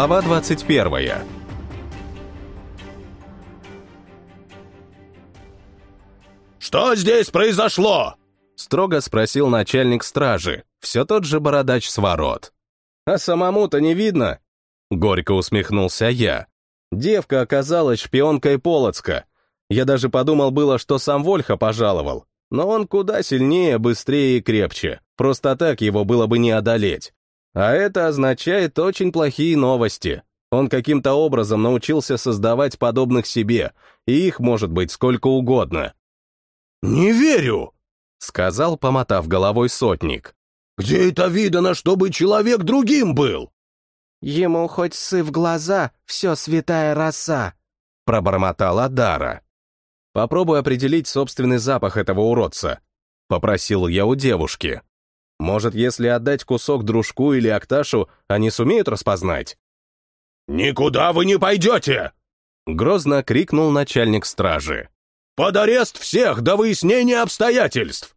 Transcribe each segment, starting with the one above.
Глава 21 «Что здесь произошло?» — строго спросил начальник стражи, все тот же бородач с ворот. «А самому-то не видно?» — горько усмехнулся я. Девка оказалась шпионкой Полоцка. Я даже подумал было, что сам Вольха пожаловал, но он куда сильнее, быстрее и крепче. Просто так его было бы не одолеть. А это означает очень плохие новости. Он каким-то образом научился создавать подобных себе, и их может быть сколько угодно. «Не верю!» — сказал, помотав головой сотник. «Где это видано, чтобы человек другим был?» «Ему хоть сы в глаза, все святая роса», — пробормотала Дара. «Попробуй определить собственный запах этого уродца», — попросил я у девушки. «Может, если отдать кусок дружку или акташу, они сумеют распознать?» «Никуда вы не пойдете!» — грозно крикнул начальник стражи. «Под арест всех до выяснения обстоятельств!»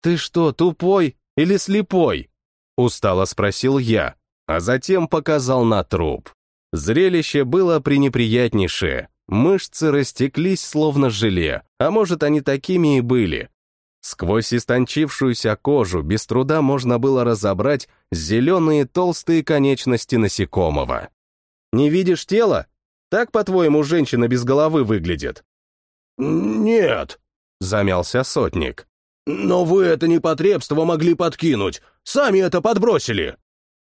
«Ты что, тупой или слепой?» — устало спросил я, а затем показал на труп. Зрелище было пренеприятнейшее. Мышцы растеклись, словно желе, а может, они такими и были. Сквозь истончившуюся кожу без труда можно было разобрать зеленые толстые конечности насекомого. «Не видишь тело? Так, по-твоему, женщина без головы выглядит?» «Нет», — замялся сотник. «Но вы это непотребство могли подкинуть. Сами это подбросили».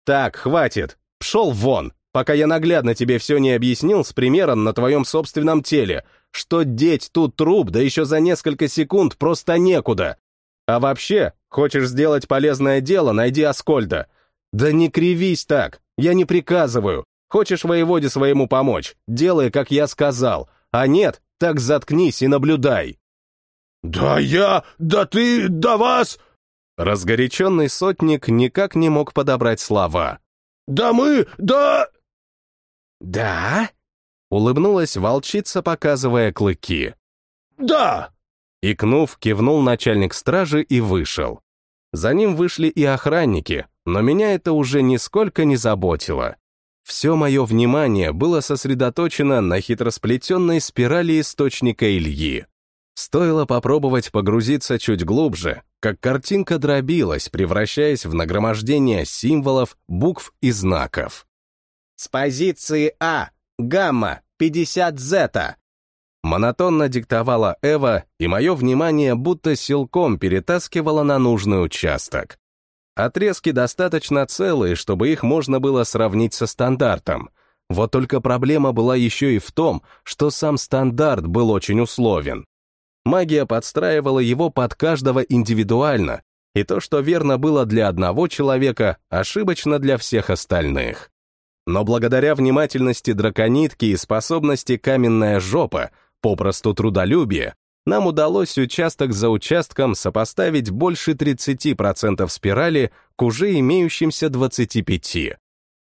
«Так, хватит. Пшел вон пока я наглядно тебе все не объяснил с примером на твоем собственном теле, что деть тут труп, да еще за несколько секунд просто некуда. А вообще, хочешь сделать полезное дело, найди Аскольда. Да не кривись так, я не приказываю. Хочешь воеводе своему помочь, делай, как я сказал. А нет, так заткнись и наблюдай. «Да я... да ты... да вас...» Разгоряченный сотник никак не мог подобрать слова. «Да мы... да...» «Да?» — улыбнулась волчица, показывая клыки. «Да!» Икнув, кивнул начальник стражи и вышел. За ним вышли и охранники, но меня это уже нисколько не заботило. Все мое внимание было сосредоточено на хитросплетенной спирали источника Ильи. Стоило попробовать погрузиться чуть глубже, как картинка дробилась, превращаясь в нагромождение символов, букв и знаков. С позиции А, гамма, 50 зета. Монотонно диктовала Эва, и мое внимание будто силком перетаскивало на нужный участок. Отрезки достаточно целые, чтобы их можно было сравнить со стандартом. Вот только проблема была еще и в том, что сам стандарт был очень условен. Магия подстраивала его под каждого индивидуально, и то, что верно было для одного человека, ошибочно для всех остальных. Но благодаря внимательности драконитки и способности каменная жопа, попросту трудолюбие, нам удалось участок за участком сопоставить больше 30% спирали к уже имеющимся 25%.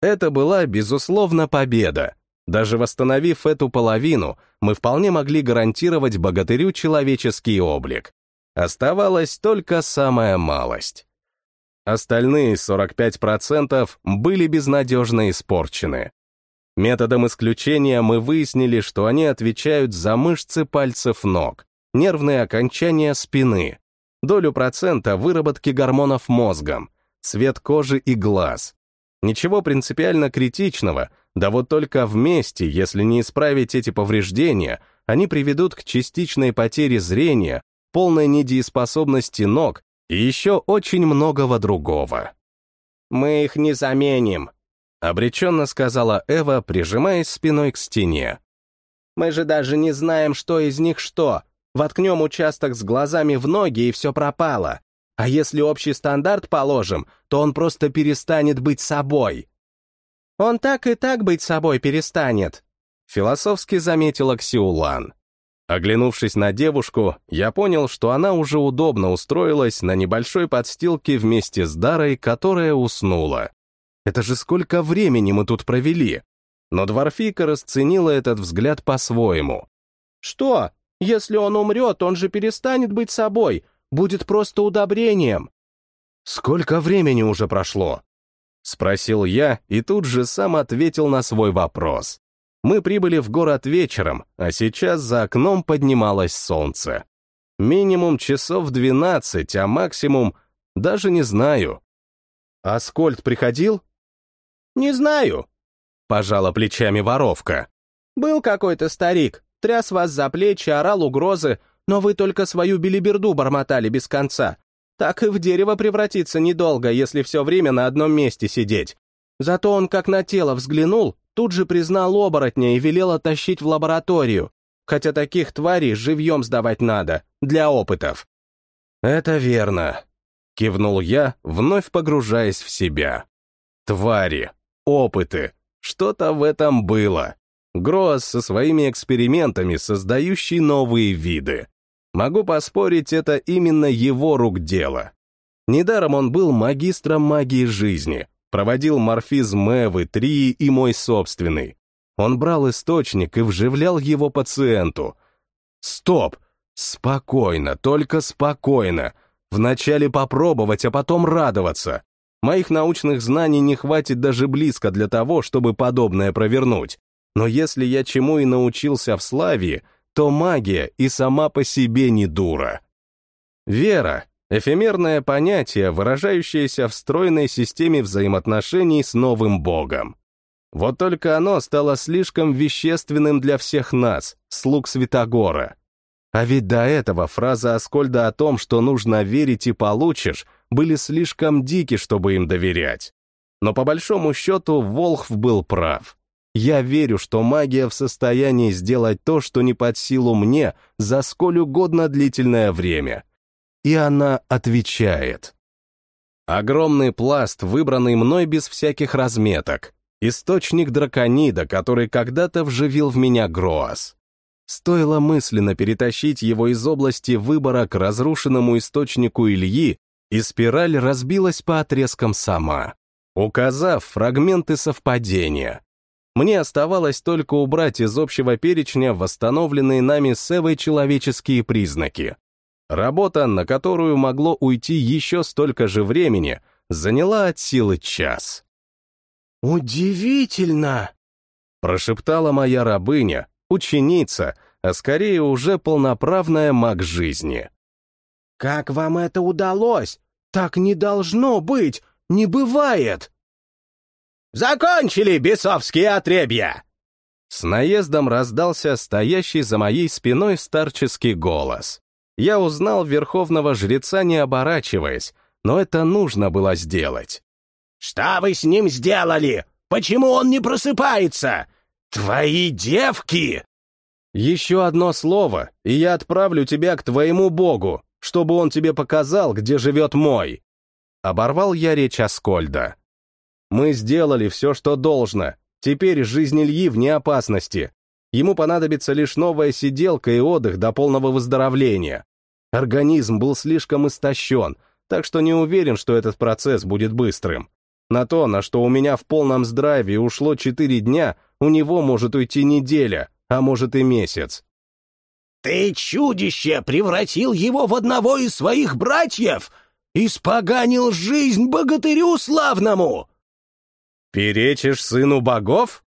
Это была, безусловно, победа. Даже восстановив эту половину, мы вполне могли гарантировать богатырю человеческий облик. Оставалась только самая малость. Остальные 45% были безнадежно испорчены. Методом исключения мы выяснили, что они отвечают за мышцы пальцев ног, нервные окончания спины, долю процента выработки гормонов мозгом, цвет кожи и глаз. Ничего принципиально критичного, да вот только вместе, если не исправить эти повреждения, они приведут к частичной потере зрения, полной недееспособности ног и еще очень многого другого. «Мы их не заменим», — обреченно сказала Эва, прижимаясь спиной к стене. «Мы же даже не знаем, что из них что. Воткнем участок с глазами в ноги, и все пропало. А если общий стандарт положим, то он просто перестанет быть собой». «Он так и так быть собой перестанет», — философски заметила Ксиулан. Оглянувшись на девушку, я понял, что она уже удобно устроилась на небольшой подстилке вместе с Дарой, которая уснула. Это же сколько времени мы тут провели! Но Дворфика расценила этот взгляд по-своему. «Что? Если он умрет, он же перестанет быть собой, будет просто удобрением». «Сколько времени уже прошло?» Спросил я и тут же сам ответил на свой вопрос. Мы прибыли в город вечером, а сейчас за окном поднималось солнце. Минимум часов двенадцать, а максимум даже не знаю. Аскольд приходил? Не знаю, пожала плечами воровка. Был какой-то старик, тряс вас за плечи, орал угрозы, но вы только свою билиберду бормотали без конца. Так и в дерево превратиться недолго, если все время на одном месте сидеть. Зато он как на тело взглянул, тут же признал оборотня и велел оттащить в лабораторию, хотя таких тварей живьем сдавать надо, для опытов. «Это верно», — кивнул я, вновь погружаясь в себя. «Твари, опыты, что-то в этом было. Гроас со своими экспериментами, создающий новые виды. Могу поспорить, это именно его рук дело. Недаром он был магистром магии жизни, проводил морфизм Эвы, Трии и мой собственный. Он брал источник и вживлял его пациенту. Стоп! Спокойно, только спокойно. Вначале попробовать, а потом радоваться. Моих научных знаний не хватит даже близко для того, чтобы подобное провернуть. Но если я чему и научился в Славии, то магия и сама по себе не дура. Вера — эфемерное понятие, выражающееся в стройной системе взаимоотношений с новым богом. Вот только оно стало слишком вещественным для всех нас, слуг Святогора. А ведь до этого фраза Аскольда о том, что нужно верить и получишь, были слишком дики, чтобы им доверять. Но по большому счету Волхв был прав. Я верю, что магия в состоянии сделать то, что не под силу мне за сколь угодно длительное время. И она отвечает. Огромный пласт, выбранный мной без всяких разметок. Источник драконида, который когда-то вживил в меня Гроас. Стоило мысленно перетащить его из области выбора к разрушенному источнику Ильи, и спираль разбилась по отрезкам сама, указав фрагменты совпадения. Мне оставалось только убрать из общего перечня восстановленные нами с Эвой человеческие признаки. Работа, на которую могло уйти еще столько же времени, заняла от силы час. «Удивительно!» — прошептала моя рабыня, ученица, а скорее уже полноправная маг жизни. «Как вам это удалось? Так не должно быть! Не бывает!» «Закончили бесовские отребья!» С наездом раздался стоящий за моей спиной старческий голос. Я узнал верховного жреца, не оборачиваясь, но это нужно было сделать. «Что вы с ним сделали? Почему он не просыпается? Твои девки!» «Еще одно слово, и я отправлю тебя к твоему богу, чтобы он тебе показал, где живет мой». Оборвал я речь Аскольда. Мы сделали все, что должно. Теперь жизнь Ильи вне опасности. Ему понадобится лишь новая сиделка и отдых до полного выздоровления. Организм был слишком истощен, так что не уверен, что этот процесс будет быстрым. На то, на что у меня в полном здравии ушло четыре дня, у него может уйти неделя, а может и месяц. «Ты, чудище, превратил его в одного из своих братьев! Испоганил жизнь богатырю славному!» «Перечишь сыну богов?»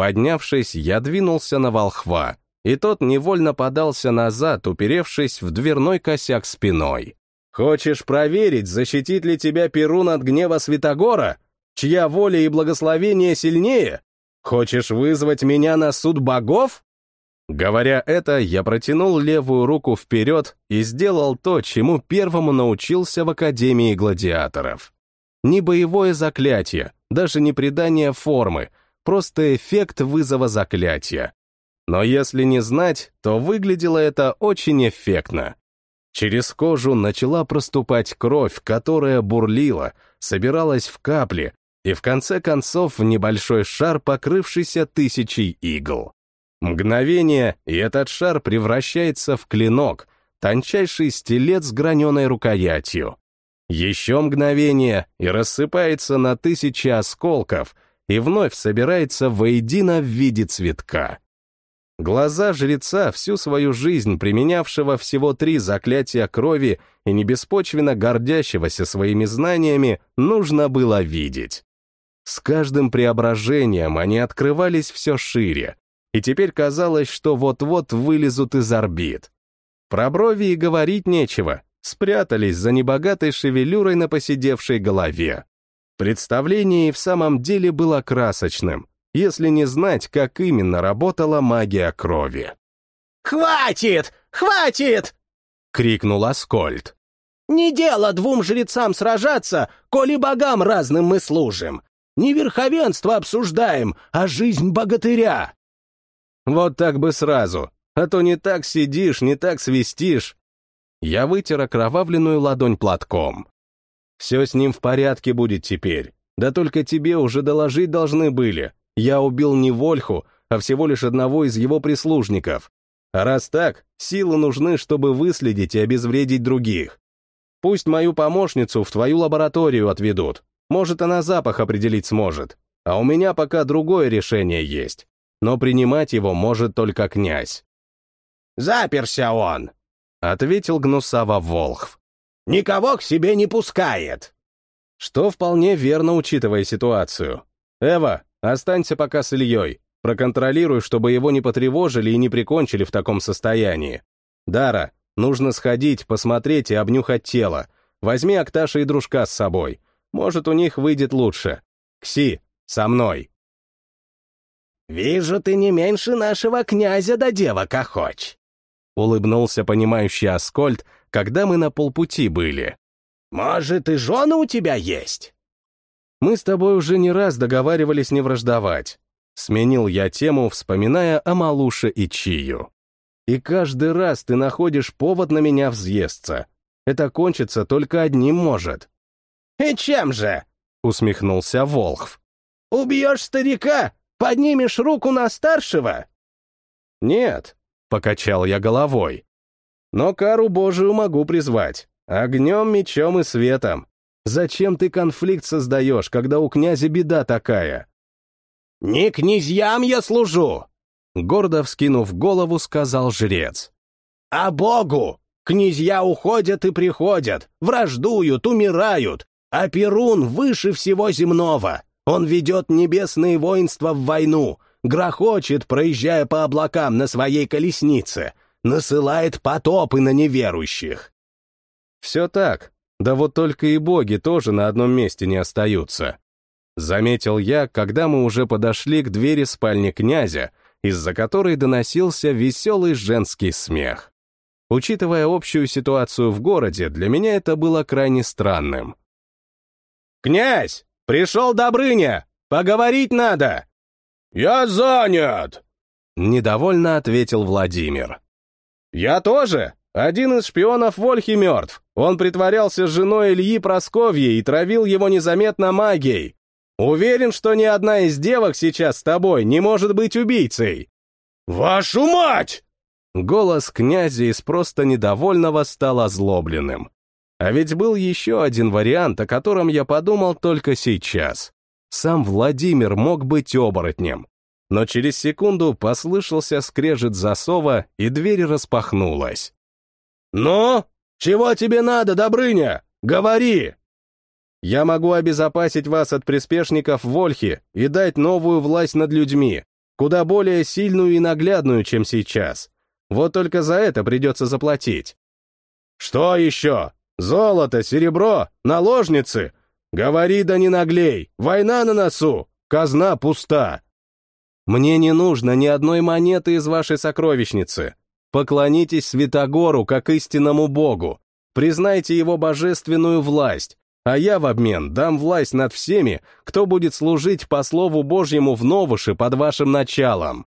Поднявшись, я двинулся на волхва, и тот невольно подался назад, уперевшись в дверной косяк спиной. «Хочешь проверить, защитит ли тебя Перун от гнева Святогора? Чья воля и благословение сильнее? Хочешь вызвать меня на суд богов?» Говоря это, я протянул левую руку вперед и сделал то, чему первому научился в Академии гладиаторов. Не боевое заклятие, даже не придание формы, просто эффект вызова заклятия. Но если не знать, то выглядело это очень эффектно. Через кожу начала проступать кровь, которая бурлила, собиралась в капли, и в конце концов в небольшой шар, покрывшийся тысячей игл. Мгновение, и этот шар превращается в клинок, тончайший стилет с граненой рукоятью. Еще мгновение, и рассыпается на тысячи осколков, и вновь собирается воедино в виде цветка. Глаза жреца, всю свою жизнь применявшего всего три заклятия крови и небеспочвенно гордящегося своими знаниями, нужно было видеть. С каждым преображением они открывались все шире, и теперь казалось, что вот-вот вылезут из орбит. Про брови и говорить нечего, спрятались за небогатой шевелюрой на поседевшей голове. Представление и в самом деле было красочным, если не знать, как именно работала магия крови. «Хватит! Хватит!» — крикнул Аскольд. «Не дело двум жрецам сражаться, коли богам разным мы служим. Не верховенство обсуждаем, а жизнь богатыря». Вот так бы сразу, а то не так сидишь, не так свистишь. Я вытер окровавленную ладонь платком. Все с ним в порядке будет теперь. Да только тебе уже доложить должны были. Я убил не Вольху, а всего лишь одного из его прислужников. А раз так, силы нужны, чтобы выследить и обезвредить других. Пусть мою помощницу в твою лабораторию отведут. Может, она запах определить сможет. А у меня пока другое решение есть. Но принимать его может только князь. «Заперся он!» — ответил гнусаво Волхв. «Никого к себе не пускает!» Что вполне верно, учитывая ситуацию. «Эва, останься пока с Ильей. Проконтролируй, чтобы его не потревожили и не прикончили в таком состоянии. Дара, нужно сходить, посмотреть и обнюхать тело. Возьми Акташа и дружка с собой. Может, у них выйдет лучше. Кси, со мной. «Вижу, ты не меньше нашего князя да дева Кахоч», — улыбнулся понимающий Аскольд, когда мы на полпути были. «Может, и жены у тебя есть?» Мы с тобой уже не раз договаривались не враждовать. Сменил я тему, вспоминая о Малуше и Чию. И каждый раз ты находишь повод на меня взъесться. Это кончится только одним может. «И чем же?» — усмехнулся Волхв. «Убьешь старика? Поднимешь руку на старшего?» «Нет», — покачал я головой. «Но кару Божию могу призвать. Огнем, мечом и светом. Зачем ты конфликт создаешь, когда у князя беда такая?» «Не князьям я служу!» Гордо вскинув голову, сказал жрец. «А Богу! Князья уходят и приходят, враждуют, умирают, а Перун выше всего земного. Он ведет небесные воинства в войну, грохочет, проезжая по облакам на своей колеснице, насылает потопы на неверующих». «Все так, да вот только и боги тоже на одном месте не остаются. Заметил я, когда мы уже подошли к двери спальни князя, из-за которой доносился веселый женский смех. Учитывая общую ситуацию в городе, для меня это было крайне странным. «Князь, пришел Добрыня! Поговорить надо!» «Я занят!» — недовольно ответил Владимир. «Я тоже. Один из шпионов Вольхи мертв. Он притворялся женой Ильи Просковьей и травил его незаметно магией. Уверен, что ни одна из девок сейчас с тобой не может быть убийцей. Вашу мать! Голос князя из просто недовольного стал озлобленным. А ведь был еще один вариант, о котором я подумал только сейчас. Сам Владимир мог быть оборотнем. Но через секунду послышался скрежет засова, и дверь распахнулась. «Ну, чего тебе надо, Добрыня? Говори!» Я могу обезопасить вас от приспешников Вольхи и дать новую власть над людьми, куда более сильную и наглядную, чем сейчас. Вот только за это придется заплатить. Что еще? Золото, серебро, наложницы? Говори да не наглей, война на носу, казна пуста. Мне не нужно ни одной монеты из вашей сокровищницы. Поклонитесь Святогору как истинному богу, признайте его божественную власть, а я в обмен дам власть над всеми, кто будет служить по слову Божьему в Новуше под вашим началом.